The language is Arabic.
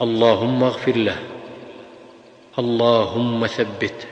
اللهم اغفر له. اللهم ثبته